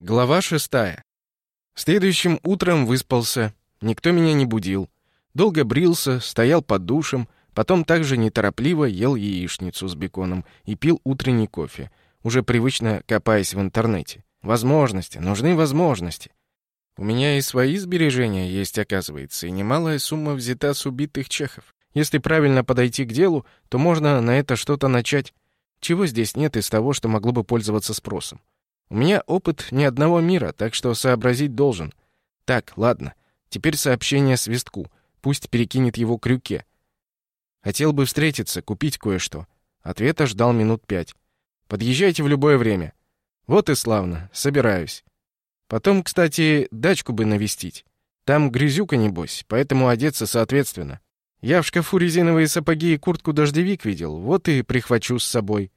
Глава шестая. Следующим утром выспался, никто меня не будил. Долго брился, стоял под душем, потом также неторопливо ел яичницу с беконом и пил утренний кофе, уже привычно копаясь в интернете. Возможности, нужны возможности. У меня и свои сбережения есть, оказывается, и немалая сумма взята с убитых чехов. Если правильно подойти к делу, то можно на это что-то начать. Чего здесь нет из того, что могло бы пользоваться спросом? У меня опыт ни одного мира, так что сообразить должен. Так, ладно. Теперь сообщение свистку. Пусть перекинет его к крюке. Хотел бы встретиться, купить кое-что. Ответа ждал минут пять. Подъезжайте в любое время. Вот и славно. Собираюсь. Потом, кстати, дачку бы навестить. Там грязюка, небось, поэтому одеться соответственно. Я в шкафу резиновые сапоги и куртку-дождевик видел, вот и прихвачу с собой.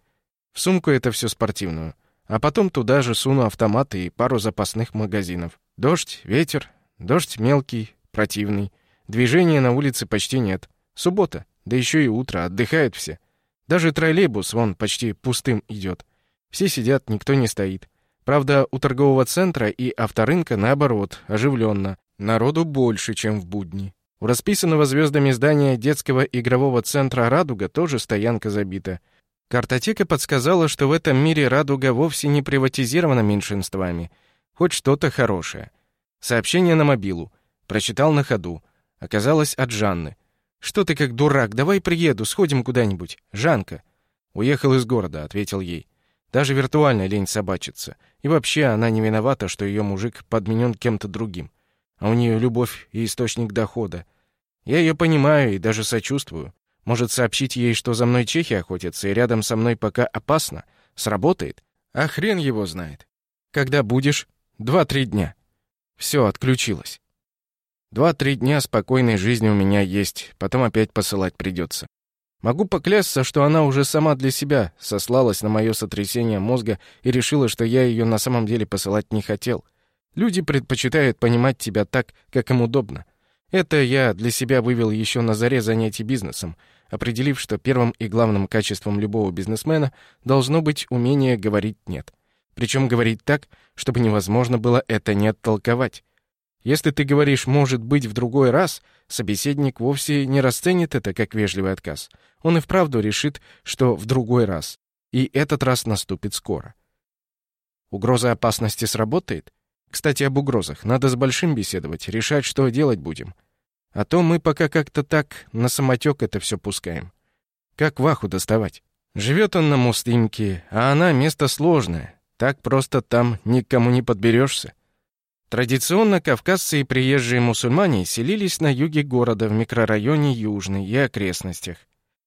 В сумку это все спортивную. А потом туда же суну автоматы и пару запасных магазинов. Дождь, ветер, дождь мелкий, противный. Движения на улице почти нет. Суббота, да еще и утро, отдыхают все. Даже троллейбус вон почти пустым идет. Все сидят, никто не стоит. Правда, у торгового центра и авторынка, наоборот, оживленно. Народу больше, чем в будни. У расписанного звездами здания детского игрового центра «Радуга» тоже стоянка забита. Картотека подсказала, что в этом мире радуга вовсе не приватизирована меньшинствами. Хоть что-то хорошее. Сообщение на мобилу. Прочитал на ходу. Оказалось от Жанны. «Что ты как дурак? Давай приеду, сходим куда-нибудь. Жанка». «Уехал из города», — ответил ей. Даже виртуально лень собачиться. И вообще она не виновата, что ее мужик подменен кем-то другим. А у нее любовь и источник дохода. Я ее понимаю и даже сочувствую. Может, сообщить ей, что за мной чехи охотятся, и рядом со мной пока опасно? Сработает? А хрен его знает. Когда будешь? Два-три дня. Все, отключилось. Два-три дня спокойной жизни у меня есть, потом опять посылать придется. Могу поклясться, что она уже сама для себя сослалась на мое сотрясение мозга и решила, что я ее на самом деле посылать не хотел. Люди предпочитают понимать тебя так, как им удобно. Это я для себя вывел еще на заре занятий бизнесом, определив, что первым и главным качеством любого бизнесмена должно быть умение говорить «нет». Причем говорить так, чтобы невозможно было это не оттолковать. Если ты говоришь «может быть в другой раз», собеседник вовсе не расценит это как вежливый отказ. Он и вправду решит, что в другой раз. И этот раз наступит скоро. Угроза опасности сработает? Кстати, об угрозах. Надо с Большим беседовать, решать, что делать будем. А то мы пока как-то так на самотек это все пускаем. Как Ваху доставать? Живет он на Муслимке, а она место сложное. Так просто там никому не подберешься. Традиционно кавказцы и приезжие мусульмане селились на юге города в микрорайоне Южный и окрестностях.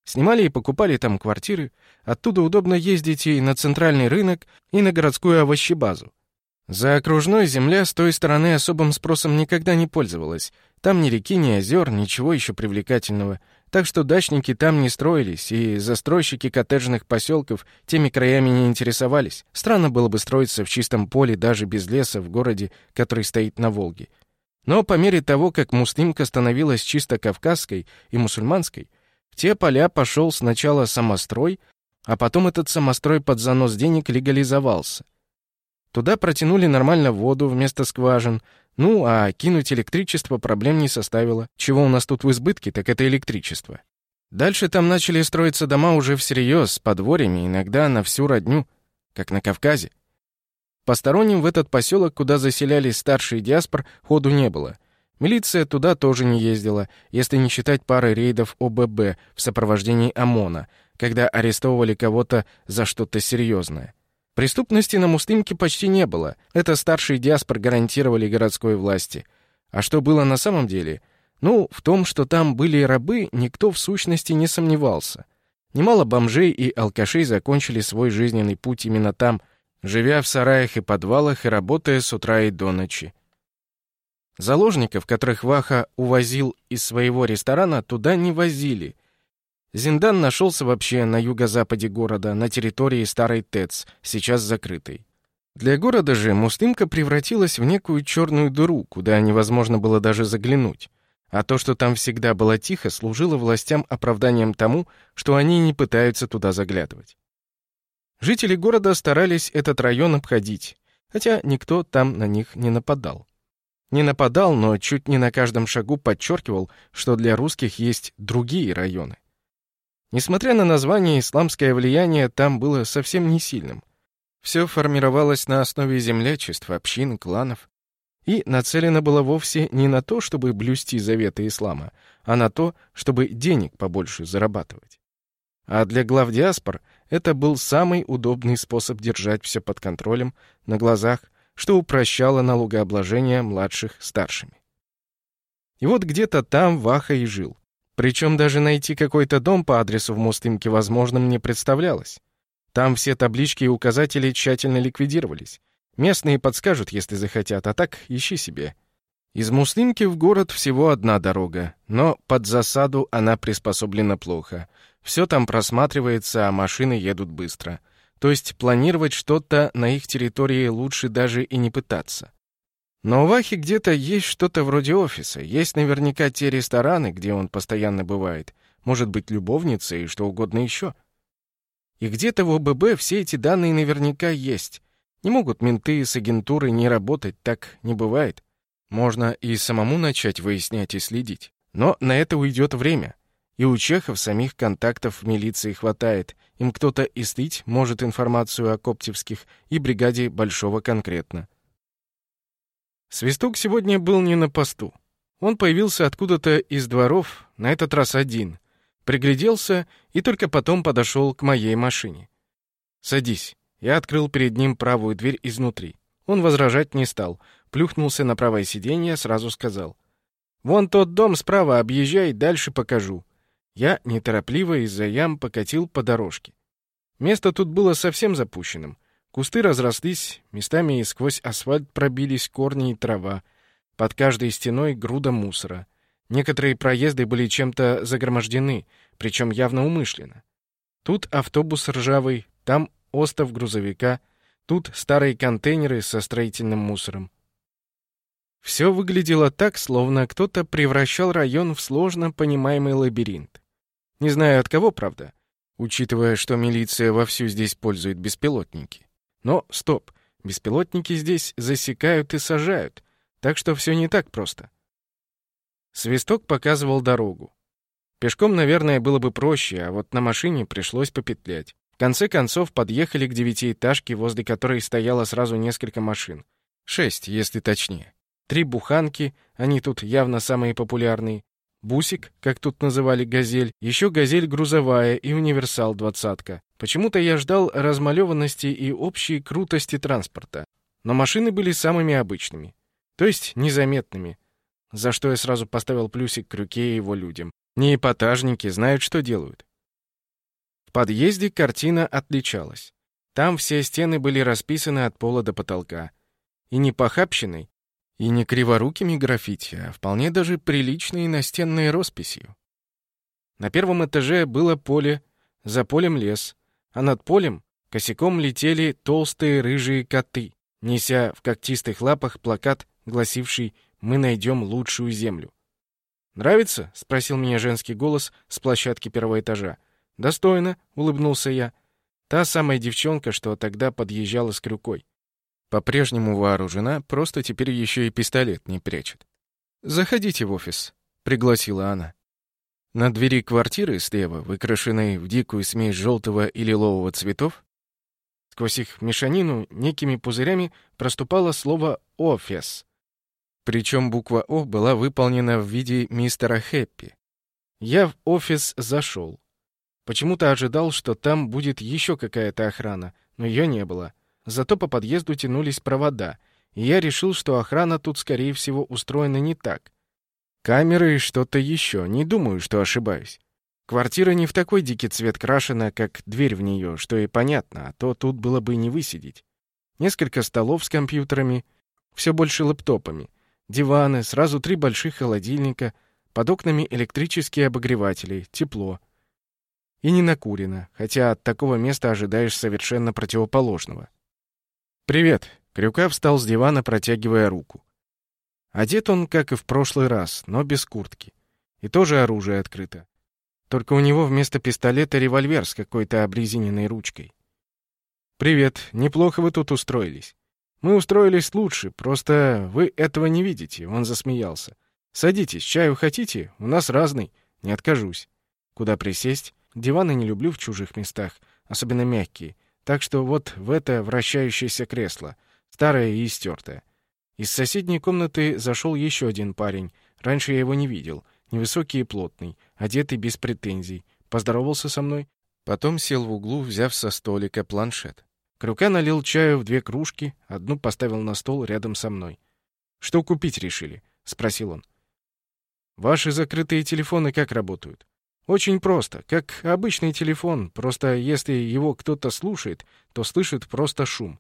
Снимали и покупали там квартиры, оттуда удобно ездить и на центральный рынок, и на городскую овощебазу. За окружной земля с той стороны особым спросом никогда не пользовалась. Там ни реки, ни озер, ничего еще привлекательного. Так что дачники там не строились, и застройщики коттеджных поселков теми краями не интересовались. Странно было бы строиться в чистом поле даже без леса в городе, который стоит на Волге. Но по мере того, как муслимка становилась чисто кавказской и мусульманской, в те поля пошел сначала самострой, а потом этот самострой под занос денег легализовался. Туда протянули нормально воду вместо скважин. Ну, а кинуть электричество проблем не составило. Чего у нас тут в избытке, так это электричество. Дальше там начали строиться дома уже всерьез, с подворьями, иногда на всю родню, как на Кавказе. Посторонним в этот поселок, куда заселялись старшие диаспор, ходу не было. Милиция туда тоже не ездила, если не считать пары рейдов ОББ в сопровождении ОМОНа, когда арестовывали кого-то за что-то серьезное. Преступности на Муслимке почти не было. Это старшие диаспор гарантировали городской власти. А что было на самом деле? Ну, в том, что там были рабы, никто в сущности не сомневался. Немало бомжей и алкашей закончили свой жизненный путь именно там, живя в сараях и подвалах и работая с утра и до ночи. Заложников, которых Ваха увозил из своего ресторана, туда не возили — Зиндан нашелся вообще на юго-западе города, на территории старой ТЭЦ, сейчас закрытой. Для города же Муслимка превратилась в некую черную дыру, куда невозможно было даже заглянуть. А то, что там всегда было тихо, служило властям оправданием тому, что они не пытаются туда заглядывать. Жители города старались этот район обходить. хотя никто там на них не нападал. Не нападал, но чуть не на каждом шагу подчеркивал, что для русских есть другие районы. Несмотря на название, исламское влияние там было совсем не сильным. Все формировалось на основе землячеств, общин, кланов. И нацелено было вовсе не на то, чтобы блюсти заветы ислама, а на то, чтобы денег побольше зарабатывать. А для глав диаспор это был самый удобный способ держать все под контролем, на глазах, что упрощало налогообложение младших старшими. И вот где-то там Ваха и жил. Причем даже найти какой-то дом по адресу в Мустымке возможным не представлялось. Там все таблички и указатели тщательно ликвидировались. Местные подскажут, если захотят, а так ищи себе. Из Муслимки в город всего одна дорога, но под засаду она приспособлена плохо. Все там просматривается, а машины едут быстро. То есть планировать что-то на их территории лучше даже и не пытаться. Но у Вахи где-то есть что-то вроде офиса. Есть наверняка те рестораны, где он постоянно бывает. Может быть, любовница и что угодно еще. И где-то в ОББ все эти данные наверняка есть. Не могут менты с агентурой не работать, так не бывает. Можно и самому начать выяснять и следить. Но на это уйдет время. И у чехов самих контактов в милиции хватает. Им кто-то истыть может информацию о коптевских и бригаде Большого конкретно. Свисток сегодня был не на посту. Он появился откуда-то из дворов, на этот раз один. Пригляделся и только потом подошел к моей машине. «Садись». Я открыл перед ним правую дверь изнутри. Он возражать не стал. Плюхнулся на правое сиденье, сразу сказал. «Вон тот дом справа, объезжай, дальше покажу». Я неторопливо из-за ям покатил по дорожке. Место тут было совсем запущенным. Кусты разрослись, местами и сквозь асфальт пробились корни и трава. Под каждой стеной груда мусора. Некоторые проезды были чем-то загромождены, причем явно умышленно. Тут автобус ржавый, там остов грузовика, тут старые контейнеры со строительным мусором. Все выглядело так, словно кто-то превращал район в сложно понимаемый лабиринт. Не знаю от кого, правда, учитывая, что милиция вовсю здесь пользует беспилотники. Но стоп, беспилотники здесь засекают и сажают, так что все не так просто. Свисток показывал дорогу. Пешком, наверное, было бы проще, а вот на машине пришлось попетлять. В конце концов подъехали к девятиэтажке, возле которой стояло сразу несколько машин. Шесть, если точнее. Три буханки, они тут явно самые популярные. Бусик, как тут называли «Газель», еще «Газель» грузовая и «Универсал» двадцатка. Почему-то я ждал размалеванности и общей крутости транспорта. Но машины были самыми обычными. То есть незаметными. За что я сразу поставил плюсик Крюке и его людям. Не эпатажники, знают, что делают. В подъезде картина отличалась. Там все стены были расписаны от пола до потолка. И не похабщиной, и не криворукими граффити, а вполне даже приличной настенной росписью. На первом этаже было поле, за полем лес, а над полем косяком летели толстые рыжие коты, неся в когтистых лапах плакат, гласивший «Мы найдем лучшую землю». «Нравится?» — спросил меня женский голос с площадки первого этажа. «Достойно», — улыбнулся я. Та самая девчонка, что тогда подъезжала с крюкой. По-прежнему вооружена, просто теперь еще и пистолет не прячет. «Заходите в офис», — пригласила она. На двери квартиры слева, выкрашенной в дикую смесь желтого и лилового цветов, сквозь их мешанину некими пузырями проступало слово «офис». Причем буква «О» была выполнена в виде мистера Хэппи. Я в офис зашел. Почему-то ожидал, что там будет еще какая-то охрана, но ее не было. Зато по подъезду тянулись провода, и я решил, что охрана тут, скорее всего, устроена не так. Камеры и что-то еще, не думаю, что ошибаюсь. Квартира не в такой дикий цвет крашена, как дверь в нее, что и понятно, а то тут было бы не высидеть. Несколько столов с компьютерами, все больше лэптопами, диваны, сразу три больших холодильника, под окнами электрические обогреватели, тепло. И не накурено, хотя от такого места ожидаешь совершенно противоположного. «Привет!» — Крюка встал с дивана, протягивая руку. Одет он, как и в прошлый раз, но без куртки. И тоже оружие открыто. Только у него вместо пистолета револьвер с какой-то обрезиненной ручкой. «Привет, неплохо вы тут устроились. Мы устроились лучше, просто вы этого не видите, он засмеялся. Садитесь, чаю хотите? У нас разный, не откажусь. Куда присесть? Диваны не люблю в чужих местах, особенно мягкие. Так что вот в это вращающееся кресло, старое и истертое. Из соседней комнаты зашел еще один парень. Раньше я его не видел. Невысокий и плотный, одетый без претензий. Поздоровался со мной. Потом сел в углу, взяв со столика планшет. Крюка налил чаю в две кружки, одну поставил на стол рядом со мной. «Что купить решили?» — спросил он. «Ваши закрытые телефоны как работают?» «Очень просто. Как обычный телефон, просто если его кто-то слушает, то слышит просто шум.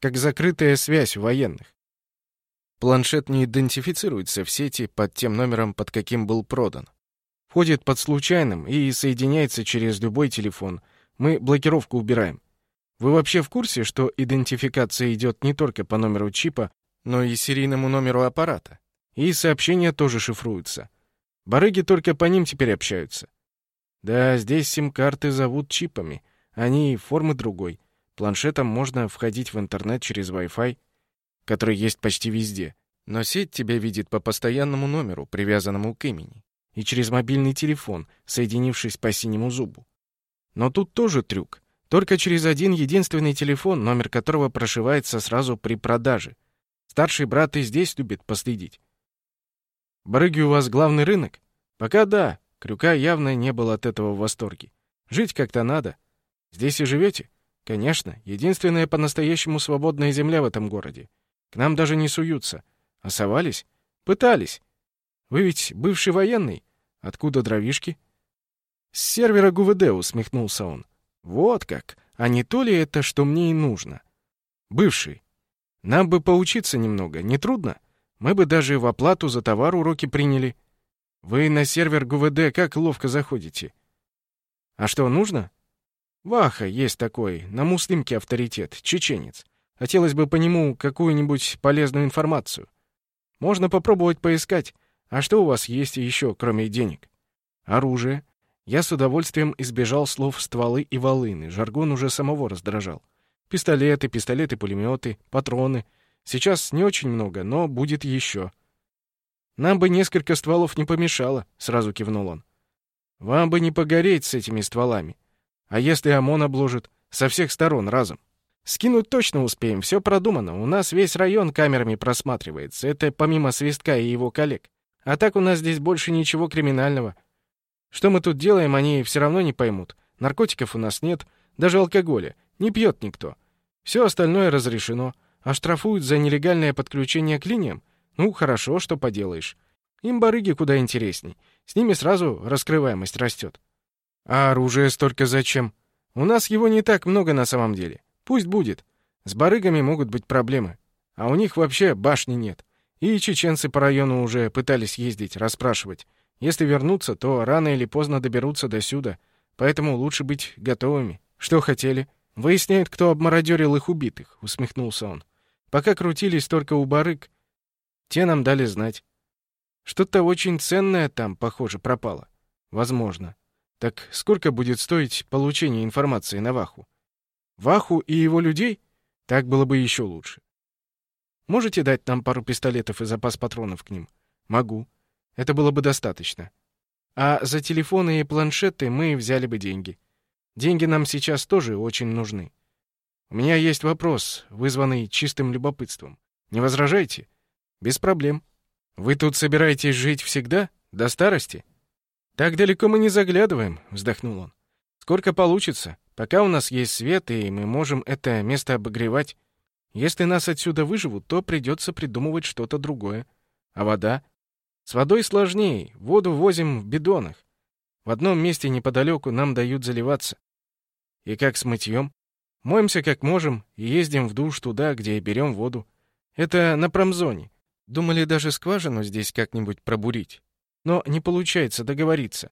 Как закрытая связь военных. Планшет не идентифицируется в сети под тем номером, под каким был продан. Входит под случайным и соединяется через любой телефон. Мы блокировку убираем. Вы вообще в курсе, что идентификация идет не только по номеру чипа, но и серийному номеру аппарата? И сообщения тоже шифруются. Барыги только по ним теперь общаются. Да, здесь сим-карты зовут чипами. Они формы другой. Планшетом можно входить в интернет через Wi-Fi который есть почти везде. Но сеть тебя видит по постоянному номеру, привязанному к имени, и через мобильный телефон, соединившись по синему зубу. Но тут тоже трюк. Только через один единственный телефон, номер которого прошивается сразу при продаже. Старший брат и здесь любит последить. Барыги у вас главный рынок? Пока да. Крюка явно не был от этого в восторге. Жить как-то надо. Здесь и живете? Конечно, единственная по-настоящему свободная земля в этом городе. К нам даже не суются. А совались? Пытались. Вы ведь бывший военный? Откуда дровишки? С сервера ГУВД, усмехнулся он. Вот как. А не то ли это, что мне и нужно? Бывший. Нам бы поучиться немного, не трудно? Мы бы даже в оплату за товар уроки приняли. Вы на сервер ГУВД как ловко заходите? А что, нужно? Ваха есть такой, на муслимке авторитет, чеченец. Хотелось бы по нему какую-нибудь полезную информацию. Можно попробовать поискать. А что у вас есть еще, кроме денег? Оружие. Я с удовольствием избежал слов «стволы» и «волыны». Жаргон уже самого раздражал. Пистолеты, пистолеты-пулеметы, патроны. Сейчас не очень много, но будет еще. Нам бы несколько стволов не помешало, сразу кивнул он. Вам бы не погореть с этими стволами. А если ОМОН обложит? Со всех сторон разом. Скинуть точно успеем, все продумано. У нас весь район камерами просматривается. Это помимо Свистка и его коллег. А так у нас здесь больше ничего криминального. Что мы тут делаем, они все равно не поймут. Наркотиков у нас нет, даже алкоголя. Не пьет никто. Все остальное разрешено. А штрафуют за нелегальное подключение к линиям? Ну, хорошо, что поделаешь. Им барыги куда интересней. С ними сразу раскрываемость растет. А оружие столько зачем? У нас его не так много на самом деле. Пусть будет. С барыгами могут быть проблемы. А у них вообще башни нет. И чеченцы по району уже пытались ездить, расспрашивать. Если вернуться, то рано или поздно доберутся до сюда. Поэтому лучше быть готовыми. Что хотели? Выясняют, кто обмародерил их убитых, усмехнулся он. Пока крутились только у барыг, те нам дали знать. Что-то очень ценное там, похоже, пропало. Возможно. Так сколько будет стоить получение информации на Ваху? Ваху и его людей? Так было бы еще лучше. Можете дать нам пару пистолетов и запас патронов к ним? Могу. Это было бы достаточно. А за телефоны и планшеты мы взяли бы деньги. Деньги нам сейчас тоже очень нужны. У меня есть вопрос, вызванный чистым любопытством. Не возражаете? Без проблем. Вы тут собираетесь жить всегда? До старости? Так далеко мы не заглядываем, вздохнул он. Сколько получится? Пока у нас есть свет, и мы можем это место обогревать. Если нас отсюда выживут, то придется придумывать что-то другое. А вода? С водой сложнее. Воду возим в бидонах. В одном месте неподалеку нам дают заливаться. И как с мытьем? Моемся как можем и ездим в душ туда, где берем воду. Это на промзоне. Думали даже скважину здесь как-нибудь пробурить. Но не получается договориться.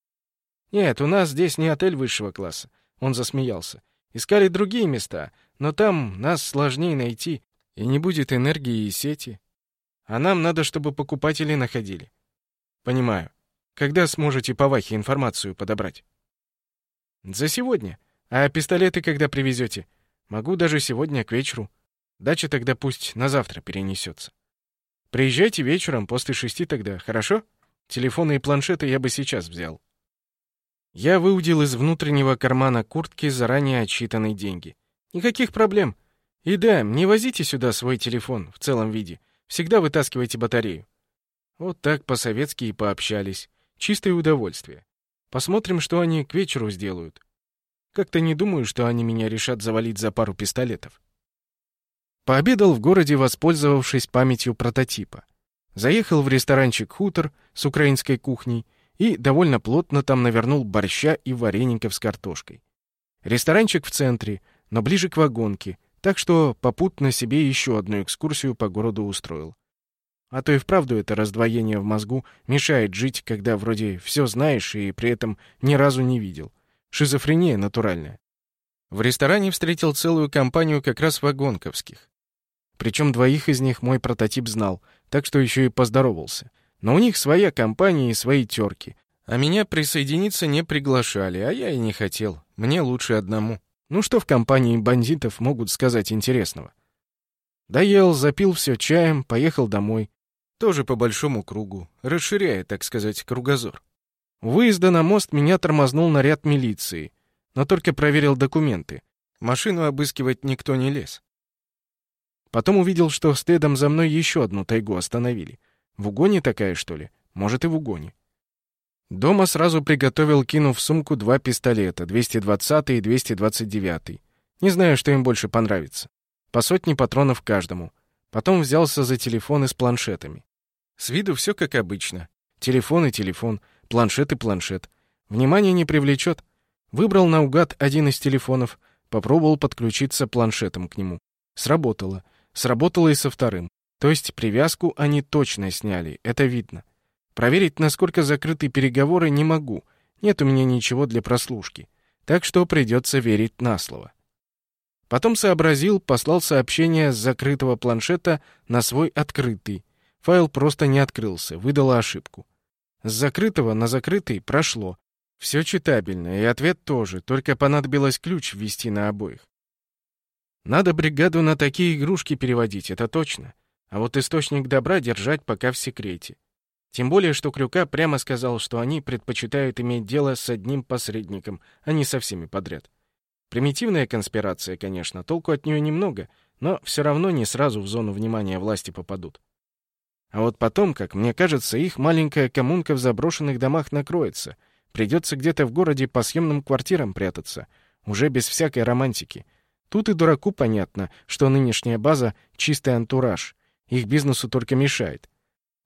Нет, у нас здесь не отель высшего класса. Он засмеялся. Искали другие места, но там нас сложнее найти, и не будет энергии и сети. А нам надо, чтобы покупатели находили. Понимаю. Когда сможете по Вахе информацию подобрать? За сегодня. А пистолеты когда привезете? Могу даже сегодня к вечеру. Дача тогда пусть на завтра перенесется. Приезжайте вечером после шести тогда, хорошо? Телефоны и планшеты я бы сейчас взял. Я выудил из внутреннего кармана куртки заранее отсчитанные деньги. Никаких проблем. И да, не возите сюда свой телефон в целом виде. Всегда вытаскивайте батарею. Вот так по-советски и пообщались. Чистое удовольствие. Посмотрим, что они к вечеру сделают. Как-то не думаю, что они меня решат завалить за пару пистолетов. Пообедал в городе, воспользовавшись памятью прототипа. Заехал в ресторанчик «Хутор» с украинской кухней и довольно плотно там навернул борща и вареников с картошкой. Ресторанчик в центре, но ближе к вагонке, так что попутно себе еще одну экскурсию по городу устроил. А то и вправду это раздвоение в мозгу мешает жить, когда вроде все знаешь и при этом ни разу не видел. Шизофрения натуральная. В ресторане встретил целую компанию как раз вагонковских. Причем двоих из них мой прототип знал, так что еще и поздоровался. Но у них своя компания и свои терки. А меня присоединиться не приглашали, а я и не хотел. Мне лучше одному. Ну что в компании бандитов могут сказать интересного? Доел, запил все чаем, поехал домой. Тоже по большому кругу, расширяя, так сказать, кругозор. Выезда на мост меня тормознул наряд милиции, но только проверил документы. Машину обыскивать никто не лез. Потом увидел, что стедом за мной еще одну тайгу остановили. В угоне такая, что ли? Может, и в угоне. Дома сразу приготовил, кинув в сумку два пистолета, 220 и 229. Не знаю, что им больше понравится. По сотне патронов каждому. Потом взялся за телефоны с планшетами. С виду все как обычно. Телефон и телефон, планшет и планшет. Внимание не привлечет. Выбрал наугад один из телефонов, попробовал подключиться планшетом к нему. Сработало. Сработало и со вторым. То есть привязку они точно сняли, это видно. Проверить, насколько закрыты переговоры, не могу. Нет у меня ничего для прослушки. Так что придется верить на слово. Потом сообразил, послал сообщение с закрытого планшета на свой открытый. Файл просто не открылся, выдала ошибку. С закрытого на закрытый прошло. Все читабельно, и ответ тоже, только понадобилось ключ ввести на обоих. Надо бригаду на такие игрушки переводить, это точно. А вот источник добра держать пока в секрете. Тем более, что Крюка прямо сказал, что они предпочитают иметь дело с одним посредником, а не со всеми подряд. Примитивная конспирация, конечно, толку от нее немного, но все равно не сразу в зону внимания власти попадут. А вот потом, как мне кажется, их маленькая коммунка в заброшенных домах накроется. Придется где-то в городе по съемным квартирам прятаться, уже без всякой романтики. Тут и дураку понятно, что нынешняя база — чистый антураж. Их бизнесу только мешает.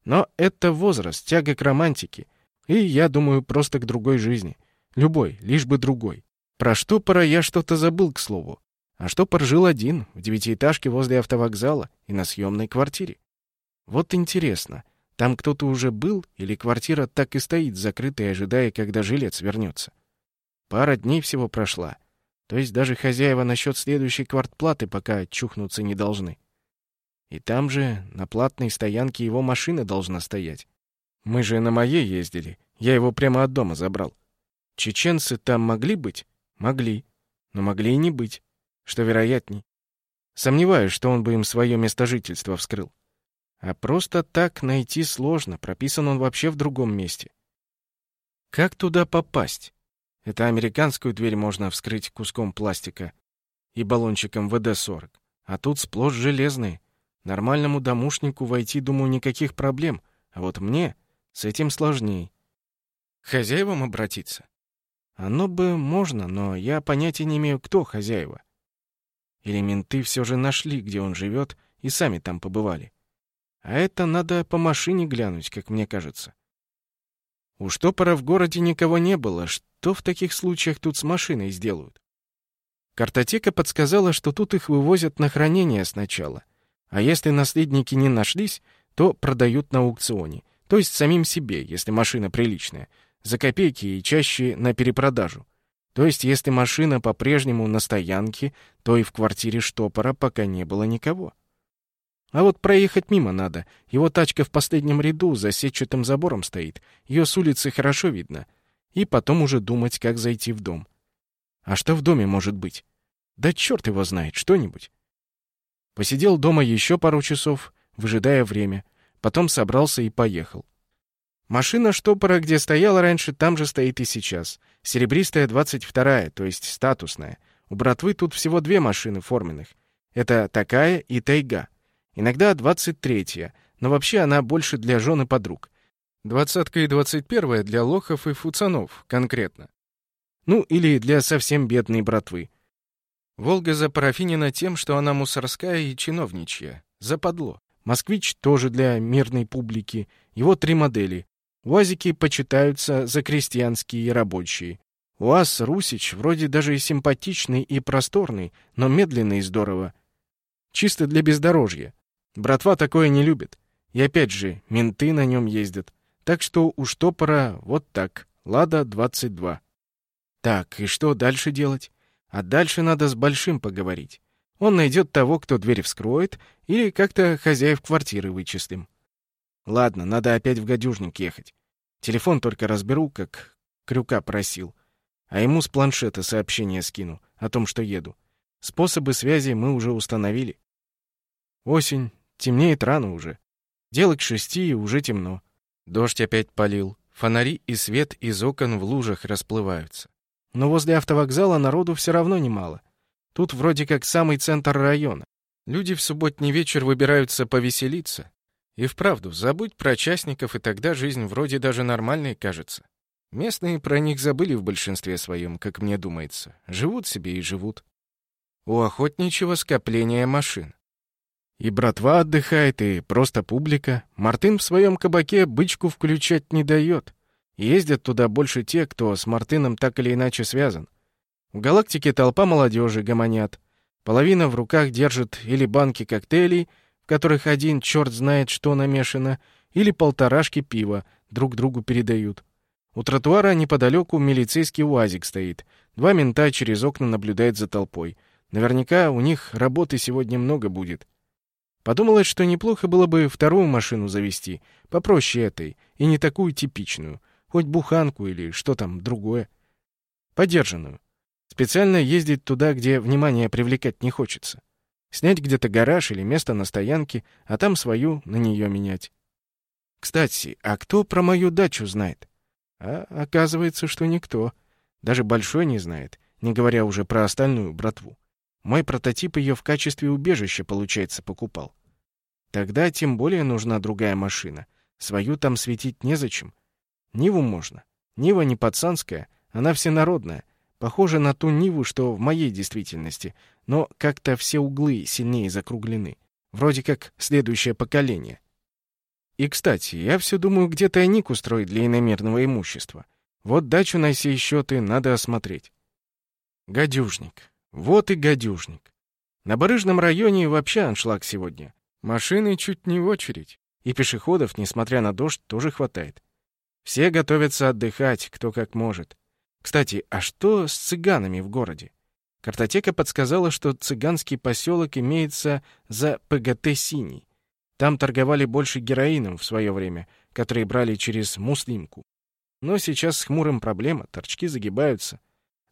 Но это возраст, тяга к романтике. И, я думаю, просто к другой жизни. Любой, лишь бы другой. Про штопора я что-то забыл, к слову. А штопор жил один, в девятиэтажке возле автовокзала и на съемной квартире. Вот интересно, там кто-то уже был или квартира так и стоит закрытой, ожидая, когда жилец вернется? Пара дней всего прошла. То есть даже хозяева насчет следующей квартплаты пока чухнуться не должны. И там же, на платной стоянке, его машина должна стоять. Мы же на моей ездили. Я его прямо от дома забрал. Чеченцы там могли быть? Могли. Но могли и не быть. Что вероятней. Сомневаюсь, что он бы им свое место жительства вскрыл. А просто так найти сложно. Прописан он вообще в другом месте. Как туда попасть? Это американскую дверь можно вскрыть куском пластика и баллончиком ВД-40. А тут сплошь железные. Нормальному домушнику войти, думаю, никаких проблем, а вот мне с этим сложней. К хозяевам обратиться? Оно бы можно, но я понятия не имею, кто хозяева. Или менты все же нашли, где он живет, и сами там побывали. А это надо по машине глянуть, как мне кажется. У штопора в городе никого не было. Что в таких случаях тут с машиной сделают? Картотека подсказала, что тут их вывозят на хранение сначала — а если наследники не нашлись, то продают на аукционе, то есть самим себе, если машина приличная, за копейки и чаще на перепродажу. То есть если машина по-прежнему на стоянке, то и в квартире штопора пока не было никого. А вот проехать мимо надо. Его тачка в последнем ряду за сетчатым забором стоит. Ее с улицы хорошо видно. И потом уже думать, как зайти в дом. А что в доме может быть? Да черт его знает, что-нибудь. Посидел дома еще пару часов, выжидая время. Потом собрался и поехал. Машина штопора, где стояла раньше, там же стоит и сейчас. Серебристая 22-я, то есть статусная. У братвы тут всего две машины форменных. Это такая и тайга. Иногда 23-я, но вообще она больше для жен и подруг. Двадцатка и двадцать первая для лохов и фуцанов, конкретно. Ну, или для совсем бедной братвы. Волга запарафинена тем, что она мусорская и чиновничья. Западло. Москвич тоже для мирной публики. Его три модели. УАЗики почитаются за крестьянские и рабочие. УАЗ Русич вроде даже и симпатичный и просторный, но медленный и здорово. Чисто для бездорожья. Братва такое не любит. И опять же, менты на нем ездят. Так что у штопора вот так. Лада-22. Так, и что дальше делать? А дальше надо с Большим поговорить. Он найдет того, кто дверь вскроет, или как-то хозяев квартиры вычислим. Ладно, надо опять в гадюжник ехать. Телефон только разберу, как Крюка просил. А ему с планшета сообщение скину о том, что еду. Способы связи мы уже установили. Осень, темнеет рано уже. Дело к шести, и уже темно. Дождь опять полил. Фонари и свет из окон в лужах расплываются. Но возле автовокзала народу все равно немало. Тут вроде как самый центр района. Люди в субботний вечер выбираются повеселиться. И вправду, забудь про частников, и тогда жизнь вроде даже нормальной кажется. Местные про них забыли в большинстве своем, как мне думается. Живут себе и живут. У охотничьего скопления машин. И братва отдыхает, и просто публика. Мартын в своем кабаке бычку включать не дает. Ездят туда больше те, кто с Мартыном так или иначе связан. В галактике толпа молодежи гомонят. Половина в руках держит или банки коктейлей, в которых один черт знает что намешано, или полторашки пива друг другу передают. У тротуара неподалеку милицейский УАЗик стоит. Два мента через окна наблюдают за толпой. Наверняка у них работы сегодня много будет. Подумалось, что неплохо было бы вторую машину завести, попроще этой, и не такую типичную, хоть буханку или что там другое. Подержанную. Специально ездить туда, где внимание привлекать не хочется. Снять где-то гараж или место на стоянке, а там свою на нее менять. Кстати, а кто про мою дачу знает? А оказывается, что никто. Даже Большой не знает, не говоря уже про остальную братву. Мой прототип ее в качестве убежища, получается, покупал. Тогда тем более нужна другая машина. Свою там светить незачем. Ниву можно. Нива не пацанская, она всенародная. Похожа на ту Ниву, что в моей действительности, но как-то все углы сильнее закруглены. Вроде как следующее поколение. И, кстати, я все думаю, где тайник устроить для иномерного имущества. Вот дачу на сей счет и надо осмотреть. Гадюжник. Вот и гадюжник. На Барыжном районе вообще аншлаг сегодня. Машины чуть не в очередь. И пешеходов, несмотря на дождь, тоже хватает. Все готовятся отдыхать, кто как может. Кстати, а что с цыганами в городе? Картотека подсказала, что цыганский поселок имеется за ПГТ «Синий». Там торговали больше героином в свое время, который брали через муслимку. Но сейчас с хмурым проблема, торчки загибаются.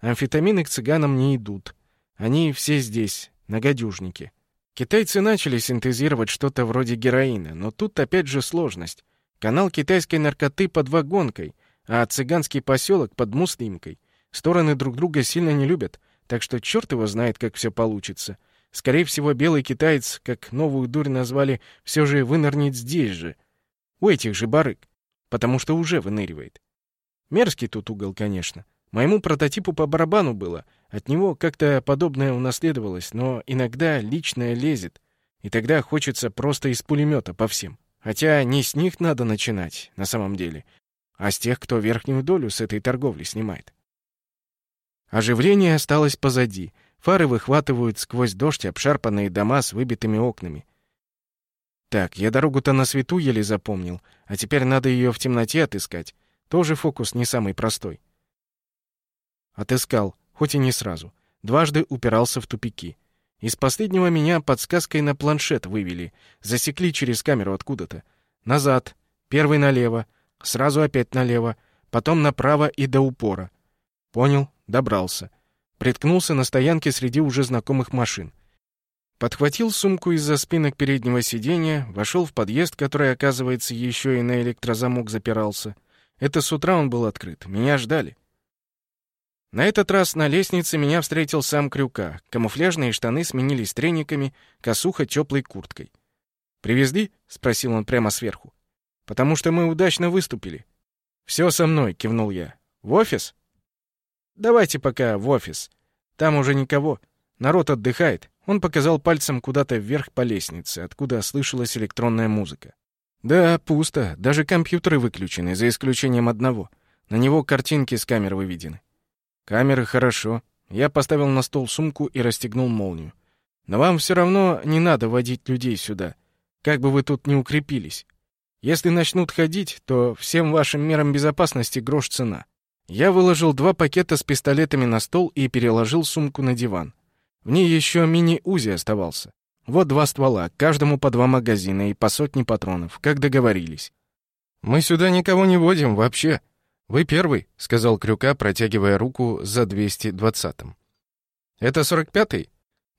Амфетамины к цыганам не идут. Они все здесь, на гадюжнике. Китайцы начали синтезировать что-то вроде героина, но тут опять же сложность. Канал китайской наркоты под вагонкой, а цыганский поселок под муслимкой. Стороны друг друга сильно не любят, так что черт его знает, как все получится. Скорее всего, белый китаец, как новую дурь назвали, все же вынырнет здесь же. У этих же барыг. Потому что уже выныривает. Мерзкий тут угол, конечно. Моему прототипу по барабану было. От него как-то подобное унаследовалось, но иногда личное лезет. И тогда хочется просто из пулемета по всем. Хотя не с них надо начинать, на самом деле, а с тех, кто верхнюю долю с этой торговли снимает. Оживление осталось позади. Фары выхватывают сквозь дождь обшарпанные дома с выбитыми окнами. Так, я дорогу-то на свету еле запомнил, а теперь надо ее в темноте отыскать. Тоже фокус не самый простой. Отыскал, хоть и не сразу. Дважды упирался в тупики. Из последнего меня подсказкой на планшет вывели. Засекли через камеру откуда-то. Назад. Первый налево. Сразу опять налево. Потом направо и до упора. Понял. Добрался. Приткнулся на стоянке среди уже знакомых машин. Подхватил сумку из-за спинок переднего сиденья, вошел в подъезд, который, оказывается, еще и на электрозамок запирался. Это с утра он был открыт, меня ждали. На этот раз на лестнице меня встретил сам Крюка. Камуфляжные штаны сменились трениками, косуха теплой курткой. «Привезли?» — спросил он прямо сверху. «Потому что мы удачно выступили». «Все со мной», — кивнул я. «В офис?» «Давайте пока в офис. Там уже никого. Народ отдыхает». Он показал пальцем куда-то вверх по лестнице, откуда слышалась электронная музыка. «Да, пусто. Даже компьютеры выключены, за исключением одного. На него картинки с камер выведены. Камеры хорошо. Я поставил на стол сумку и расстегнул молнию. Но вам все равно не надо водить людей сюда. Как бы вы тут ни укрепились. Если начнут ходить, то всем вашим мерам безопасности грош цена. Я выложил два пакета с пистолетами на стол и переложил сумку на диван. В ней еще мини-узи оставался. Вот два ствола, каждому по два магазина и по сотне патронов, как договорились. Мы сюда никого не водим вообще, «Вы первый», — сказал Крюка, протягивая руку за 220-м. «Это 45-й?»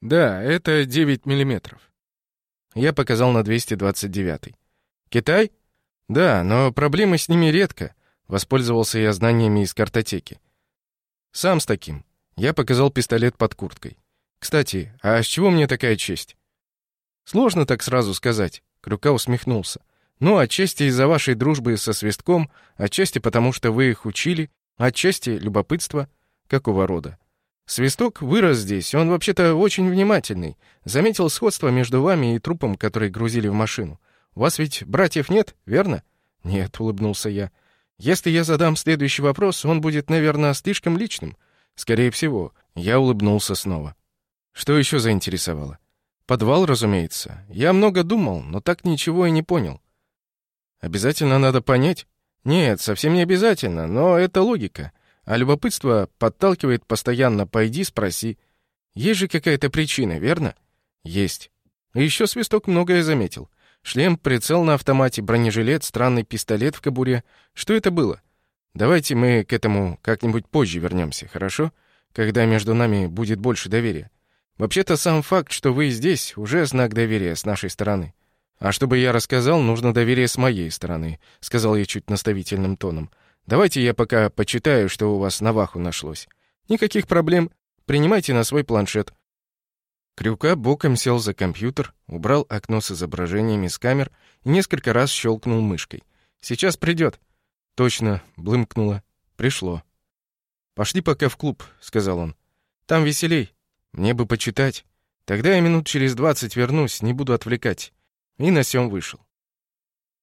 «Да, это 9 миллиметров». Я показал на 229-й. «Китай?» «Да, но проблемы с ними редко», — воспользовался я знаниями из картотеки. «Сам с таким». Я показал пистолет под курткой. «Кстати, а с чего мне такая честь?» «Сложно так сразу сказать», — Крюка усмехнулся. Ну, отчасти из-за вашей дружбы со Свистком, отчасти потому, что вы их учили, отчасти любопытство. Какого рода? Свисток вырос здесь, он вообще-то очень внимательный. Заметил сходство между вами и трупом, который грузили в машину. У вас ведь братьев нет, верно? Нет, улыбнулся я. Если я задам следующий вопрос, он будет, наверное, слишком личным. Скорее всего, я улыбнулся снова. Что еще заинтересовало? Подвал, разумеется. Я много думал, но так ничего и не понял. Обязательно надо понять? Нет, совсем не обязательно, но это логика. А любопытство подталкивает постоянно «пойди, спроси». Есть же какая-то причина, верно? Есть. И еще Свисток многое заметил. Шлем, прицел на автомате, бронежилет, странный пистолет в кобуре. Что это было? Давайте мы к этому как-нибудь позже вернемся, хорошо? Когда между нами будет больше доверия. Вообще-то сам факт, что вы здесь, уже знак доверия с нашей стороны. «А чтобы я рассказал, нужно доверие с моей стороны», — сказал я чуть наставительным тоном. «Давайте я пока почитаю, что у вас на ваху нашлось. Никаких проблем. Принимайте на свой планшет». Крюка боком сел за компьютер, убрал окно с изображениями с камер и несколько раз щелкнул мышкой. «Сейчас придет». «Точно», — блымкнуло. «Пришло». «Пошли пока в клуб», — сказал он. «Там веселей. Мне бы почитать. Тогда я минут через двадцать вернусь, не буду отвлекать». И на сём вышел.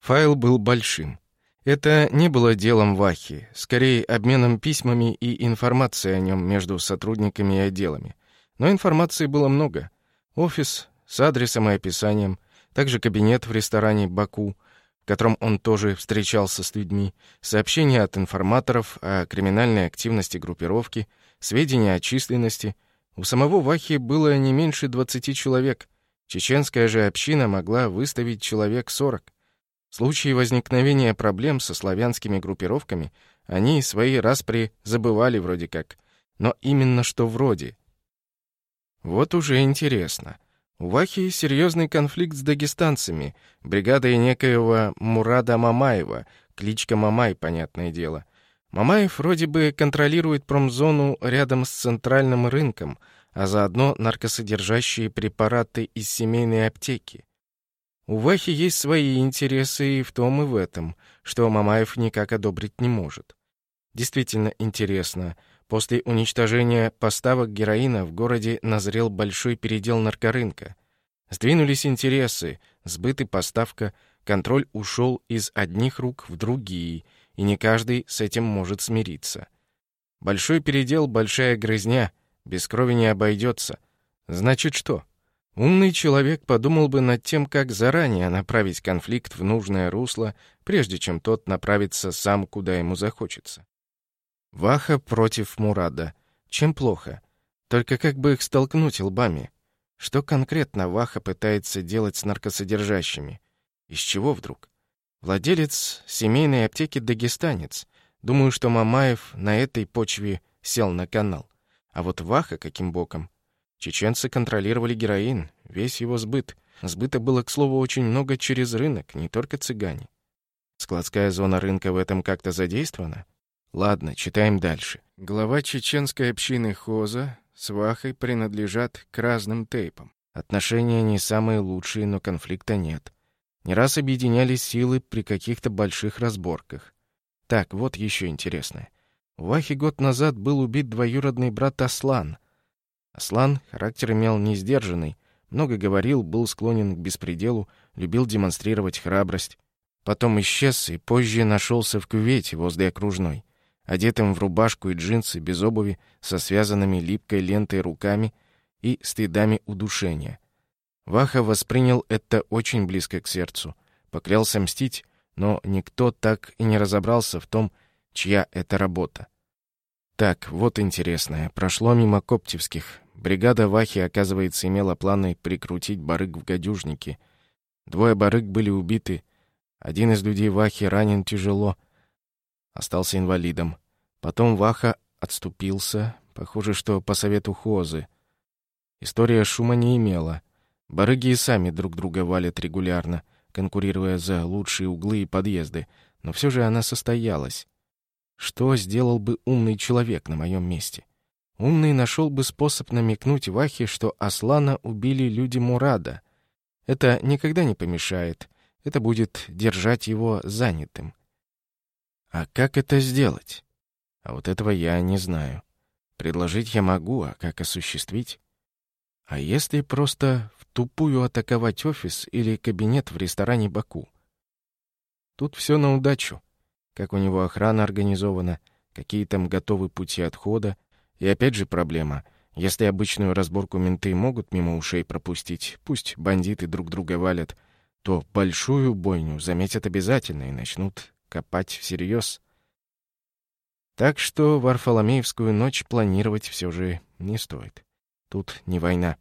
Файл был большим. Это не было делом Вахи, скорее обменом письмами и информацией о нем между сотрудниками и отделами. Но информации было много. Офис с адресом и описанием, также кабинет в ресторане «Баку», в котором он тоже встречался с людьми, сообщения от информаторов о криминальной активности группировки, сведения о численности. У самого Вахи было не меньше 20 человек, Чеченская же община могла выставить человек 40. В случае возникновения проблем со славянскими группировками они свои распри забывали вроде как. Но именно что вроде. Вот уже интересно. У Вахи серьезный конфликт с дагестанцами, бригадой некоего Мурада Мамаева, кличка Мамай, понятное дело. Мамаев вроде бы контролирует промзону рядом с центральным рынком — а заодно наркосодержащие препараты из семейной аптеки. У Вахи есть свои интересы и в том и в этом, что Мамаев никак одобрить не может. Действительно интересно, после уничтожения поставок героина в городе назрел большой передел наркорынка. Сдвинулись интересы, сбыт и поставка, контроль ушел из одних рук в другие, и не каждый с этим может смириться. Большой передел — большая грызня — без крови не обойдется. Значит что? Умный человек подумал бы над тем, как заранее направить конфликт в нужное русло, прежде чем тот направится сам, куда ему захочется. Ваха против Мурада. Чем плохо? Только как бы их столкнуть лбами? Что конкретно Ваха пытается делать с наркосодержащими? Из чего вдруг? Владелец семейной аптеки дагестанец. Думаю, что Мамаев на этой почве сел на канал. А вот Ваха каким боком? Чеченцы контролировали героин, весь его сбыт. Сбыта было, к слову, очень много через рынок, не только цыгане. Складская зона рынка в этом как-то задействована? Ладно, читаем дальше. Глава чеченской общины Хоза с Вахой принадлежат к разным тейпам. Отношения не самые лучшие, но конфликта нет. Не раз объединялись силы при каких-то больших разборках. Так, вот еще интересное. Вахи год назад был убит двоюродный брат Аслан. Аслан характер имел несдержанный, много говорил, был склонен к беспределу, любил демонстрировать храбрость. Потом исчез и позже нашелся в кювете возле окружной. Одетым в рубашку и джинсы, без обуви, со связанными липкой лентой руками и стыдами удушения. Ваха воспринял это очень близко к сердцу. Поклялся мстить, но никто так и не разобрался в том, чья это работа. Так, вот интересное. Прошло мимо Коптевских. Бригада Вахи, оказывается, имела планы прикрутить барык в гадюжнике. Двое барык были убиты. Один из людей Вахи ранен тяжело. Остался инвалидом. Потом Ваха отступился. Похоже, что по совету Хозы. История шума не имела. Барыги и сами друг друга валят регулярно, конкурируя за лучшие углы и подъезды. Но все же она состоялась. Что сделал бы умный человек на моем месте? Умный нашел бы способ намекнуть Вахе, что Аслана убили люди Мурада. Это никогда не помешает. Это будет держать его занятым. А как это сделать? А вот этого я не знаю. Предложить я могу, а как осуществить? А если просто в тупую атаковать офис или кабинет в ресторане Баку? Тут все на удачу как у него охрана организована, какие там готовы пути отхода. И опять же проблема. Если обычную разборку менты могут мимо ушей пропустить, пусть бандиты друг друга валят, то большую бойню заметят обязательно и начнут копать всерьез. Так что Варфоломеевскую ночь планировать все же не стоит. Тут не война.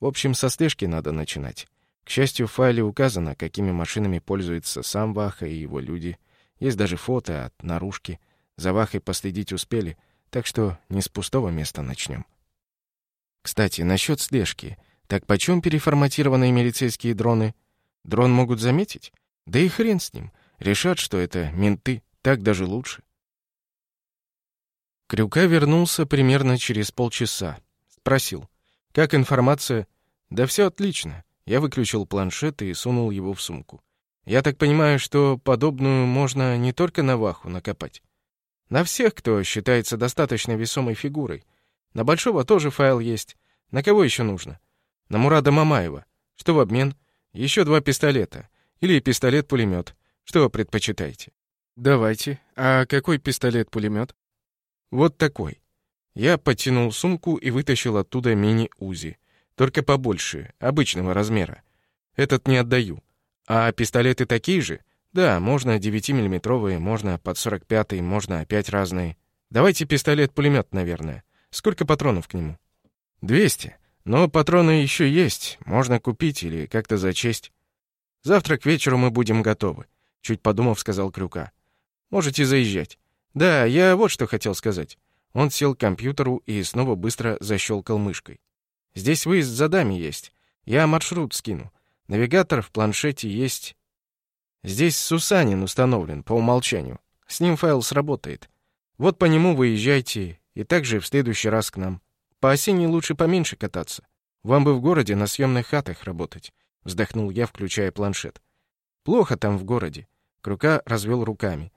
В общем, со слежки надо начинать. К счастью, в файле указано, какими машинами пользуется сам Ваха и его люди — есть даже фото от наружки. За Вахой последить успели, так что не с пустого места начнем. Кстати, насчет слежки. Так почем переформатированные милицейские дроны? Дрон могут заметить? Да и хрен с ним. Решат, что это менты. Так даже лучше. Крюка вернулся примерно через полчаса. Спросил. «Как информация?» «Да все отлично». Я выключил планшет и сунул его в сумку. Я так понимаю, что подобную можно не только на Ваху накопать. На всех, кто считается достаточно весомой фигурой. На Большого тоже файл есть. На кого еще нужно? На Мурада Мамаева. Что в обмен? Еще два пистолета. Или пистолет-пулемет. Что вы предпочитаете? Давайте. А какой пистолет-пулемет? Вот такой. Я подтянул сумку и вытащил оттуда мини-УЗИ. Только побольше, обычного размера. Этот не отдаю. А пистолеты такие же? Да, можно 9-миллиметровые, можно под 45-й, можно опять разные. Давайте пистолет-пулемет, наверное. Сколько патронов к нему? 200. Но патроны еще есть, можно купить или как-то зачесть. Завтра к вечеру мы будем готовы, чуть подумав, сказал Крюка. Можете заезжать. Да, я вот что хотел сказать. Он сел к компьютеру и снова быстро защелкал мышкой. Здесь выезд за дами есть. Я маршрут скину. Навигатор в планшете есть. Здесь Сусанин установлен по умолчанию. С ним файл сработает. Вот по нему выезжайте и также в следующий раз к нам. По осени лучше поменьше кататься. Вам бы в городе на съемных хатах работать. Вздохнул я, включая планшет. Плохо там в городе. Крука развел руками.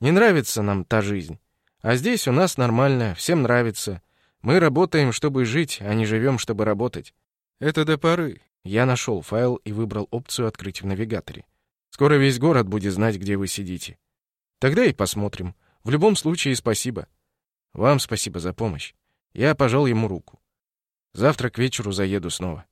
Не нравится нам та жизнь. А здесь у нас нормально, всем нравится. Мы работаем, чтобы жить, а не живем, чтобы работать. Это до поры. Я нашел файл и выбрал опцию «Открыть в навигаторе». Скоро весь город будет знать, где вы сидите. Тогда и посмотрим. В любом случае, спасибо. Вам спасибо за помощь. Я пожал ему руку. Завтра к вечеру заеду снова.